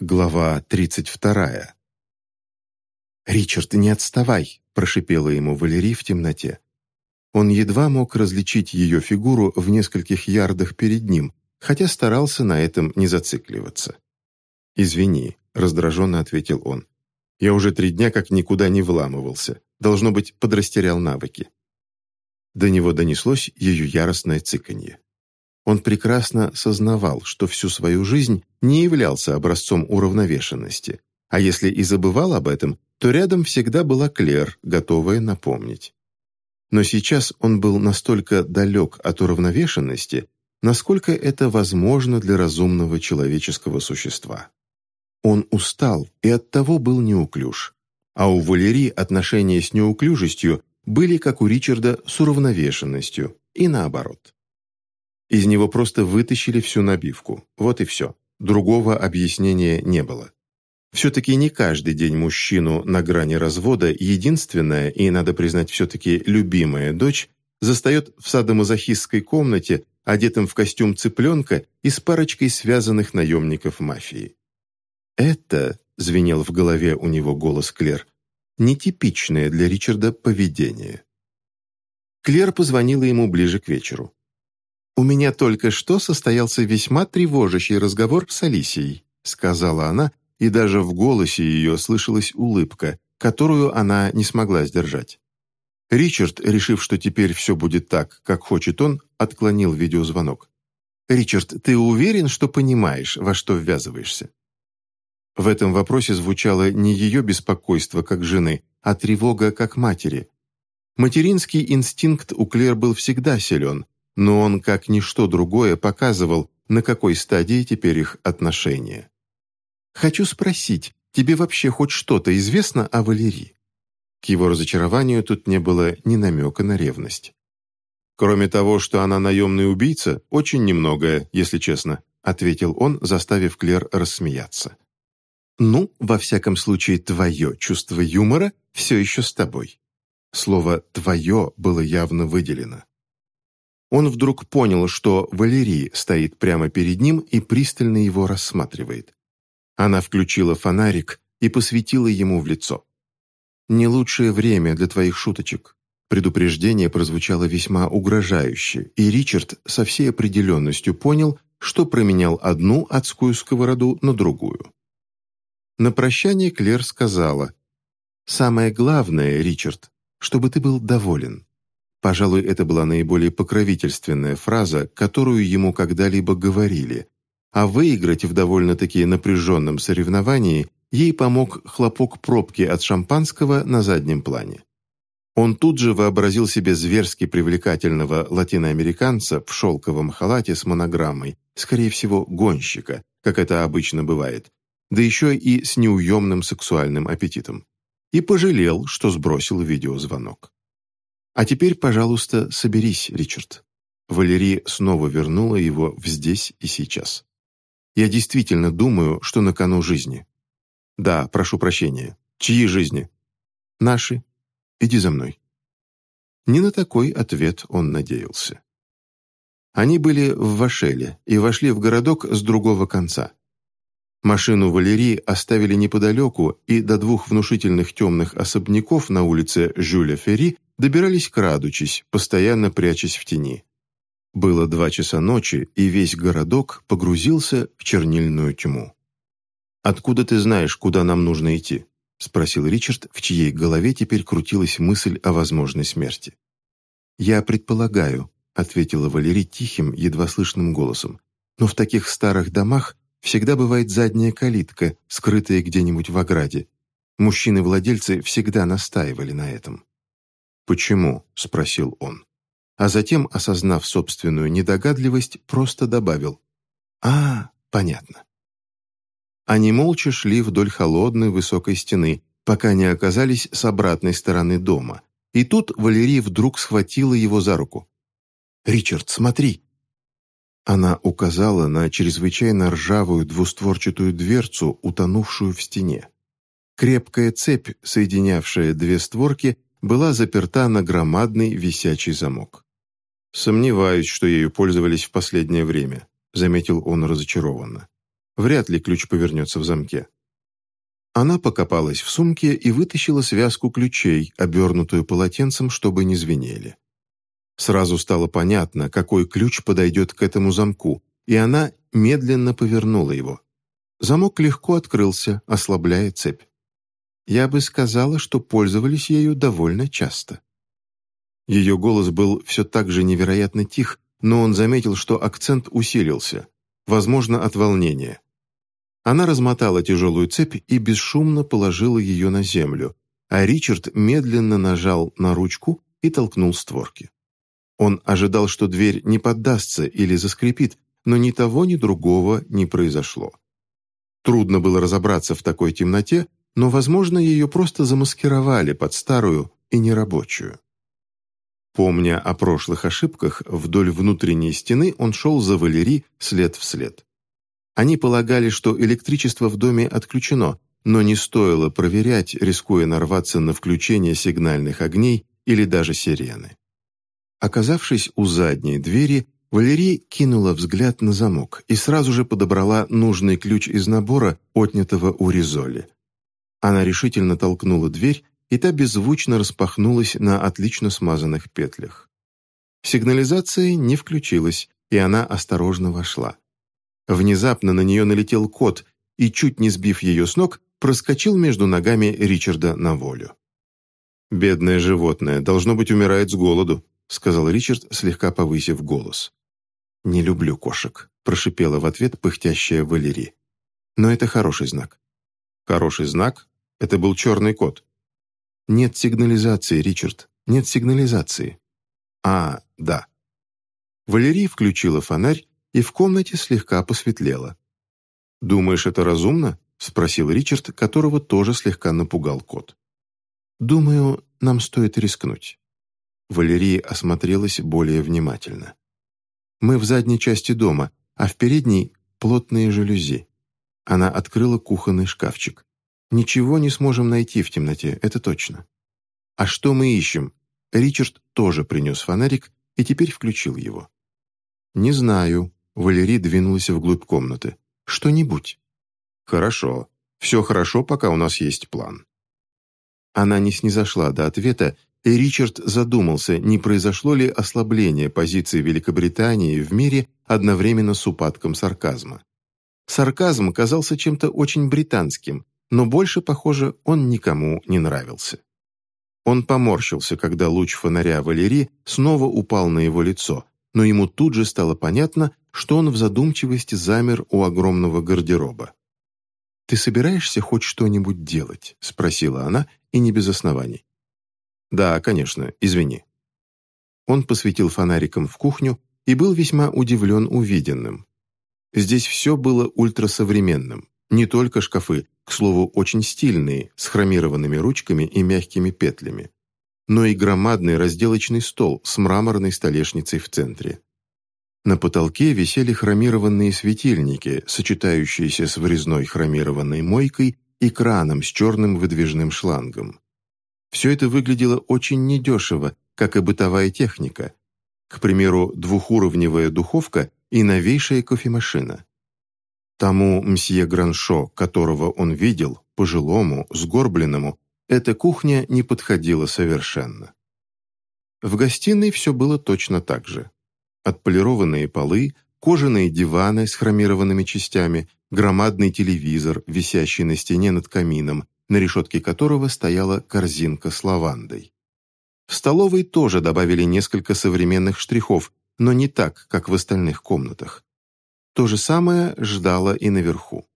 Глава 32. «Ричард, не отставай!» – прошипела ему Валерий в темноте. Он едва мог различить ее фигуру в нескольких ярдах перед ним, хотя старался на этом не зацикливаться. «Извини», – раздраженно ответил он. «Я уже три дня как никуда не вламывался. Должно быть, подрастерял навыки». До него донеслось ее яростное цыканье. Он прекрасно сознавал, что всю свою жизнь не являлся образцом уравновешенности, а если и забывал об этом, то рядом всегда была Клер, готовая напомнить. Но сейчас он был настолько далек от уравновешенности, насколько это возможно для разумного человеческого существа. Он устал и оттого был неуклюж. А у Валерии отношения с неуклюжестью были, как у Ричарда, с уравновешенностью, и наоборот. Из него просто вытащили всю набивку. Вот и все. Другого объяснения не было. Все-таки не каждый день мужчину на грани развода единственная и, надо признать, все-таки любимая дочь застает в садомазохистской комнате, одетым в костюм цыпленка и с парочкой связанных наемников мафии. «Это», — звенел в голове у него голос Клер, нетипичное для Ричарда поведение. Клер позвонила ему ближе к вечеру. «У меня только что состоялся весьма тревожащий разговор с Алисией», сказала она, и даже в голосе ее слышалась улыбка, которую она не смогла сдержать. Ричард, решив, что теперь все будет так, как хочет он, отклонил видеозвонок. «Ричард, ты уверен, что понимаешь, во что ввязываешься?» В этом вопросе звучало не ее беспокойство как жены, а тревога как матери. Материнский инстинкт у Клер был всегда силен, но он, как ничто другое, показывал, на какой стадии теперь их отношения. «Хочу спросить, тебе вообще хоть что-то известно о Валерии?» К его разочарованию тут не было ни намека на ревность. «Кроме того, что она наемный убийца, очень немногое, если честно», ответил он, заставив Клер рассмеяться. «Ну, во всяком случае, твое чувство юмора все еще с тобой». Слово «твое» было явно выделено. Он вдруг понял, что Валерий стоит прямо перед ним и пристально его рассматривает. Она включила фонарик и посветила ему в лицо. «Не лучшее время для твоих шуточек». Предупреждение прозвучало весьма угрожающе, и Ричард со всей определенностью понял, что променял одну адскую сковороду на другую. На прощание Клер сказала, «Самое главное, Ричард, чтобы ты был доволен». Пожалуй, это была наиболее покровительственная фраза, которую ему когда-либо говорили, а выиграть в довольно-таки напряженном соревновании ей помог хлопок пробки от шампанского на заднем плане. Он тут же вообразил себе зверски привлекательного латиноамериканца в шелковом халате с монограммой, скорее всего, гонщика, как это обычно бывает, да еще и с неуемным сексуальным аппетитом. И пожалел, что сбросил видеозвонок. «А теперь, пожалуйста, соберись, Ричард». Валерия снова вернула его в здесь и сейчас. «Я действительно думаю, что на кону жизни». «Да, прошу прощения. Чьи жизни?» «Наши. Иди за мной». Не на такой ответ он надеялся. Они были в Вашеле и вошли в городок с другого конца. Машину Валерии оставили неподалеку, и до двух внушительных темных особняков на улице Жюля Ферри добирались крадучись, постоянно прячась в тени. Было два часа ночи, и весь городок погрузился в чернильную тьму. «Откуда ты знаешь, куда нам нужно идти?» — спросил Ричард, в чьей голове теперь крутилась мысль о возможной смерти. «Я предполагаю», — ответила Валерий тихим, едва слышным голосом, «но в таких старых домах всегда бывает задняя калитка, скрытая где-нибудь в ограде. Мужчины-владельцы всегда настаивали на этом. «Почему?» – спросил он. А затем, осознав собственную недогадливость, просто добавил. «А, понятно». Они молча шли вдоль холодной высокой стены, пока не оказались с обратной стороны дома. И тут Валерия вдруг схватила его за руку. «Ричард, смотри!» Она указала на чрезвычайно ржавую двустворчатую дверцу, утонувшую в стене. Крепкая цепь, соединявшая две створки, была заперта на громадный висячий замок. «Сомневаюсь, что ею пользовались в последнее время», — заметил он разочарованно. Вряд ли ключ повернется в замке. Она покопалась в сумке и вытащила связку ключей, обернутую полотенцем, чтобы не звенели. Сразу стало понятно, какой ключ подойдет к этому замку, и она медленно повернула его. Замок легко открылся, ослабляя цепь. Я бы сказала, что пользовались ею довольно часто. Ее голос был все так же невероятно тих, но он заметил, что акцент усилился, возможно, от волнения. Она размотала тяжелую цепь и бесшумно положила ее на землю, а Ричард медленно нажал на ручку и толкнул створки. Он ожидал, что дверь не поддастся или заскрипит, но ни того, ни другого не произошло. Трудно было разобраться в такой темноте, но, возможно, ее просто замаскировали под старую и нерабочую. Помня о прошлых ошибках, вдоль внутренней стены он шел за Валери след в след. Они полагали, что электричество в доме отключено, но не стоило проверять, рискуя нарваться на включение сигнальных огней или даже сирены. Оказавшись у задней двери, Валерий кинула взгляд на замок и сразу же подобрала нужный ключ из набора, отнятого у Ризоли. Она решительно толкнула дверь, и та беззвучно распахнулась на отлично смазанных петлях. Сигнализация не включилась, и она осторожно вошла. Внезапно на нее налетел кот и, чуть не сбив ее с ног, проскочил между ногами Ричарда на волю. «Бедное животное, должно быть, умирает с голоду», сказал Ричард, слегка повысив голос. «Не люблю кошек», – прошипела в ответ пыхтящая Валери. «Но это хороший знак». «Хороший знак? Это был черный кот». «Нет сигнализации, Ричард, нет сигнализации». «А, да». Валерий включила фонарь, и в комнате слегка посветлело. «Думаешь, это разумно?» – спросил Ричард, которого тоже слегка напугал кот. «Думаю, нам стоит рискнуть». Валерия осмотрелась более внимательно. «Мы в задней части дома, а в передней – плотные жалюзи». Она открыла кухонный шкафчик. «Ничего не сможем найти в темноте, это точно». «А что мы ищем?» Ричард тоже принес фонарик и теперь включил его. «Не знаю», — Валерий двинулась вглубь комнаты. «Что-нибудь». «Хорошо. Все хорошо, пока у нас есть план». Она не снизошла до ответа и Ричард задумался, не произошло ли ослабление позиции Великобритании в мире одновременно с упадком сарказма. Сарказм казался чем-то очень британским, но больше, похоже, он никому не нравился. Он поморщился, когда луч фонаря Валерии снова упал на его лицо, но ему тут же стало понятно, что он в задумчивости замер у огромного гардероба. «Ты собираешься хоть что-нибудь делать?» – спросила она, и не без оснований. «Да, конечно, извини». Он посветил фонариком в кухню и был весьма удивлен увиденным. Здесь все было ультрасовременным. Не только шкафы, к слову, очень стильные, с хромированными ручками и мягкими петлями, но и громадный разделочный стол с мраморной столешницей в центре. На потолке висели хромированные светильники, сочетающиеся с врезной хромированной мойкой и краном с черным выдвижным шлангом. Все это выглядело очень недешево, как и бытовая техника. К примеру, двухуровневая духовка и новейшая кофемашина. Тому мсье Граншо, которого он видел, пожилому, сгорбленному, эта кухня не подходила совершенно. В гостиной все было точно так же. Отполированные полы, кожаные диваны с хромированными частями, громадный телевизор, висящий на стене над камином, на решетке которого стояла корзинка с лавандой. В столовой тоже добавили несколько современных штрихов, но не так, как в остальных комнатах. То же самое ждало и наверху.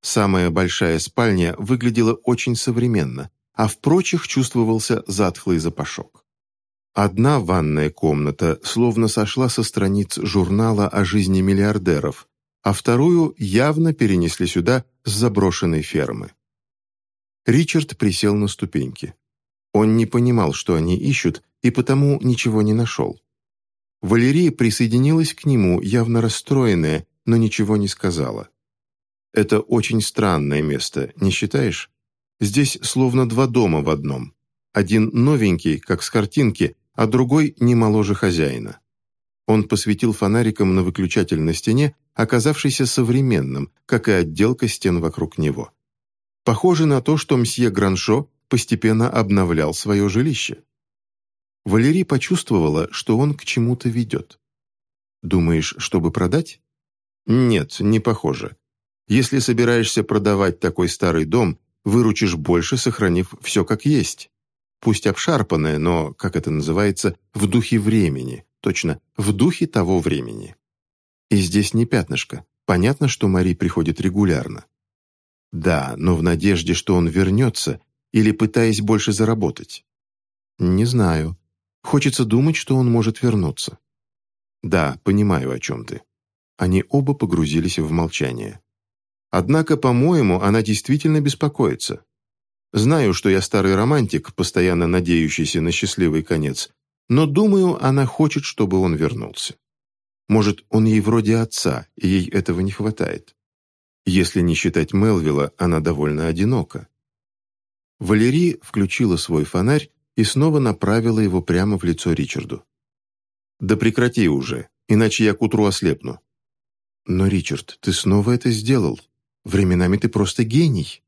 Самая большая спальня выглядела очень современно, а в прочих чувствовался затхлый запашок. Одна ванная комната словно сошла со страниц журнала о жизни миллиардеров, а вторую явно перенесли сюда с заброшенной фермы. Ричард присел на ступеньки. Он не понимал, что они ищут, и потому ничего не нашел. Валерия присоединилась к нему, явно расстроенная, но ничего не сказала. «Это очень странное место, не считаешь? Здесь словно два дома в одном. Один новенький, как с картинки, а другой не моложе хозяина». Он посветил фонариком на выключатель на стене, оказавшийся современным, как и отделка стен вокруг него. Похоже на то, что мсье Граншо постепенно обновлял свое жилище. Валерий почувствовала, что он к чему-то ведет. «Думаешь, чтобы продать?» «Нет, не похоже. Если собираешься продавать такой старый дом, выручишь больше, сохранив все как есть. Пусть обшарпанное, но, как это называется, в духе времени. Точно, в духе того времени. И здесь не пятнышко. Понятно, что Мари приходит регулярно. Да, но в надежде, что он вернется, или пытаясь больше заработать. Не знаю. Хочется думать, что он может вернуться. Да, понимаю, о чем ты. Они оба погрузились в молчание. Однако, по-моему, она действительно беспокоится. Знаю, что я старый романтик, постоянно надеющийся на счастливый конец, но думаю, она хочет, чтобы он вернулся. Может, он ей вроде отца, и ей этого не хватает. Если не считать Мелвилла, она довольно одинока. Валерий включила свой фонарь и снова направила его прямо в лицо Ричарду. «Да прекрати уже, иначе я к утру ослепну». «Но, Ричард, ты снова это сделал. Временами ты просто гений».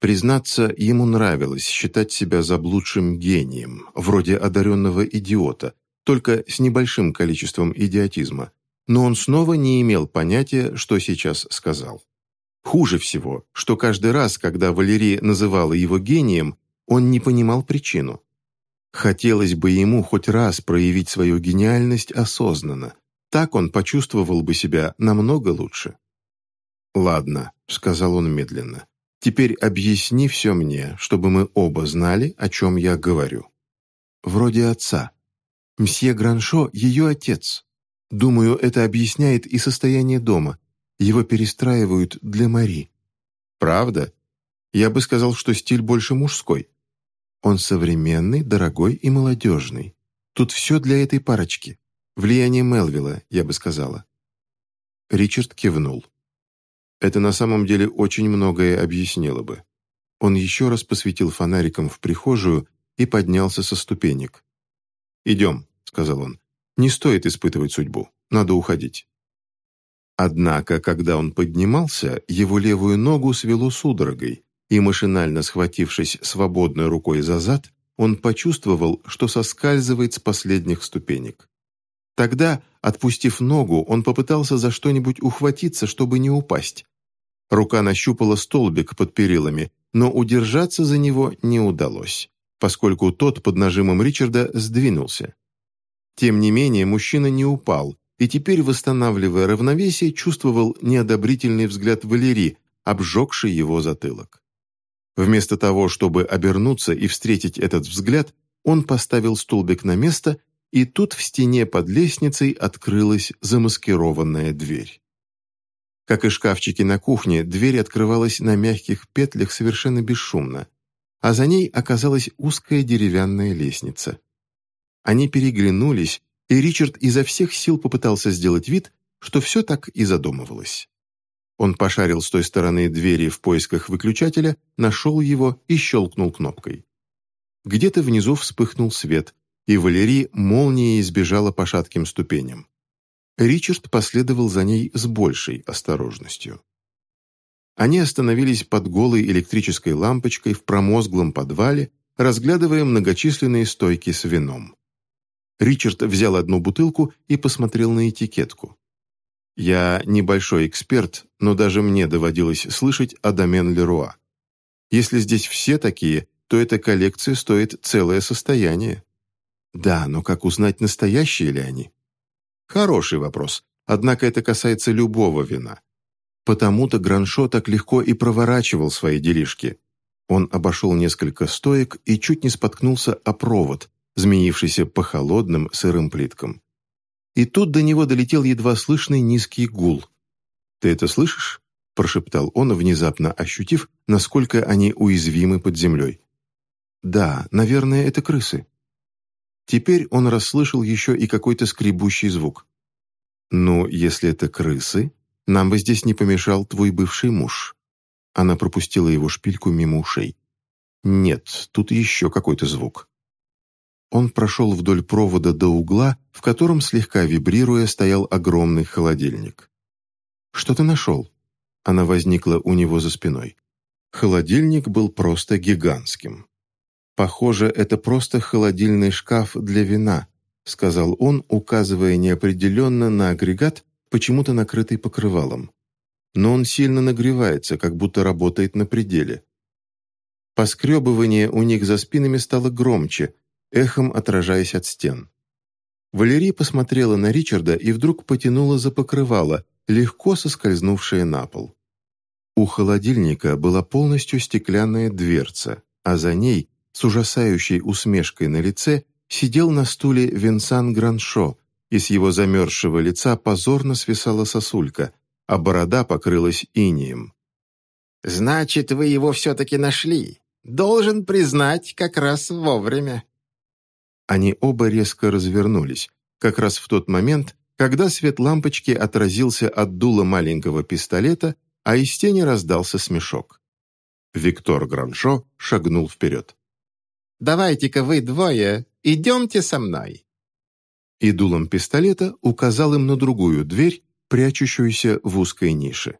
Признаться, ему нравилось считать себя заблудшим гением, вроде одаренного идиота, только с небольшим количеством идиотизма. Но он снова не имел понятия, что сейчас сказал. Хуже всего, что каждый раз, когда Валерия называла его гением, он не понимал причину. Хотелось бы ему хоть раз проявить свою гениальность осознанно. Так он почувствовал бы себя намного лучше. «Ладно», — сказал он медленно. «Теперь объясни все мне, чтобы мы оба знали, о чем я говорю». «Вроде отца. Мсье Граншо — ее отец. Думаю, это объясняет и состояние дома. Его перестраивают для Мари». «Правда? Я бы сказал, что стиль больше мужской». Он современный, дорогой и молодежный. Тут все для этой парочки. Влияние Мелвилла, я бы сказала». Ричард кивнул. Это на самом деле очень многое объяснило бы. Он еще раз посветил фонариком в прихожую и поднялся со ступенек. «Идем», — сказал он. «Не стоит испытывать судьбу. Надо уходить». Однако, когда он поднимался, его левую ногу свело судорогой, и, машинально схватившись свободной рукой за зад, он почувствовал, что соскальзывает с последних ступенек. Тогда, отпустив ногу, он попытался за что-нибудь ухватиться, чтобы не упасть. Рука нащупала столбик под перилами, но удержаться за него не удалось, поскольку тот под нажимом Ричарда сдвинулся. Тем не менее, мужчина не упал, и теперь, восстанавливая равновесие, чувствовал неодобрительный взгляд Валерии, обжегший его затылок. Вместо того, чтобы обернуться и встретить этот взгляд, он поставил столбик на место, и тут в стене под лестницей открылась замаскированная дверь. Как и шкафчики на кухне, дверь открывалась на мягких петлях совершенно бесшумно, а за ней оказалась узкая деревянная лестница. Они переглянулись, и Ричард изо всех сил попытался сделать вид, что все так и задумывалось. Он пошарил с той стороны двери в поисках выключателя, нашел его и щелкнул кнопкой. Где-то внизу вспыхнул свет, и Валерий молнией избежала по шатким ступеням. Ричард последовал за ней с большей осторожностью. Они остановились под голой электрической лампочкой в промозглом подвале, разглядывая многочисленные стойки с вином. Ричард взял одну бутылку и посмотрел на этикетку. Я небольшой эксперт, но даже мне доводилось слышать о домен Леруа. Если здесь все такие, то эта коллекция стоит целое состояние. Да, но как узнать, настоящие ли они? Хороший вопрос, однако это касается любого вина. Потому-то Граншо так легко и проворачивал свои делишки. Он обошел несколько стоек и чуть не споткнулся о провод, змеившийся по холодным сырым плиткам. И тут до него долетел едва слышный низкий гул. «Ты это слышишь?» – прошептал он, внезапно ощутив, насколько они уязвимы под землей. «Да, наверное, это крысы». Теперь он расслышал еще и какой-то скребущий звук. «Ну, если это крысы, нам бы здесь не помешал твой бывший муж». Она пропустила его шпильку мимо ушей. «Нет, тут еще какой-то звук». Он прошел вдоль провода до угла, в котором, слегка вибрируя, стоял огромный холодильник. «Что ты нашел?» Она возникла у него за спиной. Холодильник был просто гигантским. «Похоже, это просто холодильный шкаф для вина», сказал он, указывая неопределенно на агрегат, почему-то накрытый покрывалом. Но он сильно нагревается, как будто работает на пределе. Поскребывание у них за спинами стало громче, эхом отражаясь от стен. Валерия посмотрела на Ричарда и вдруг потянула за покрывало, легко соскользнувшее на пол. У холодильника была полностью стеклянная дверца, а за ней, с ужасающей усмешкой на лице, сидел на стуле Винсан Граншо, и с его замерзшего лица позорно свисала сосулька, а борода покрылась инием. «Значит, вы его все-таки нашли. Должен признать, как раз вовремя». Они оба резко развернулись, как раз в тот момент, когда свет лампочки отразился от дула маленького пистолета, а из тени раздался смешок. Виктор Граншо шагнул вперед. «Давайте-ка вы двое идемте со мной». И дулом пистолета указал им на другую дверь, прячущуюся в узкой нише.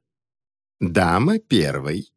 «Дама первой».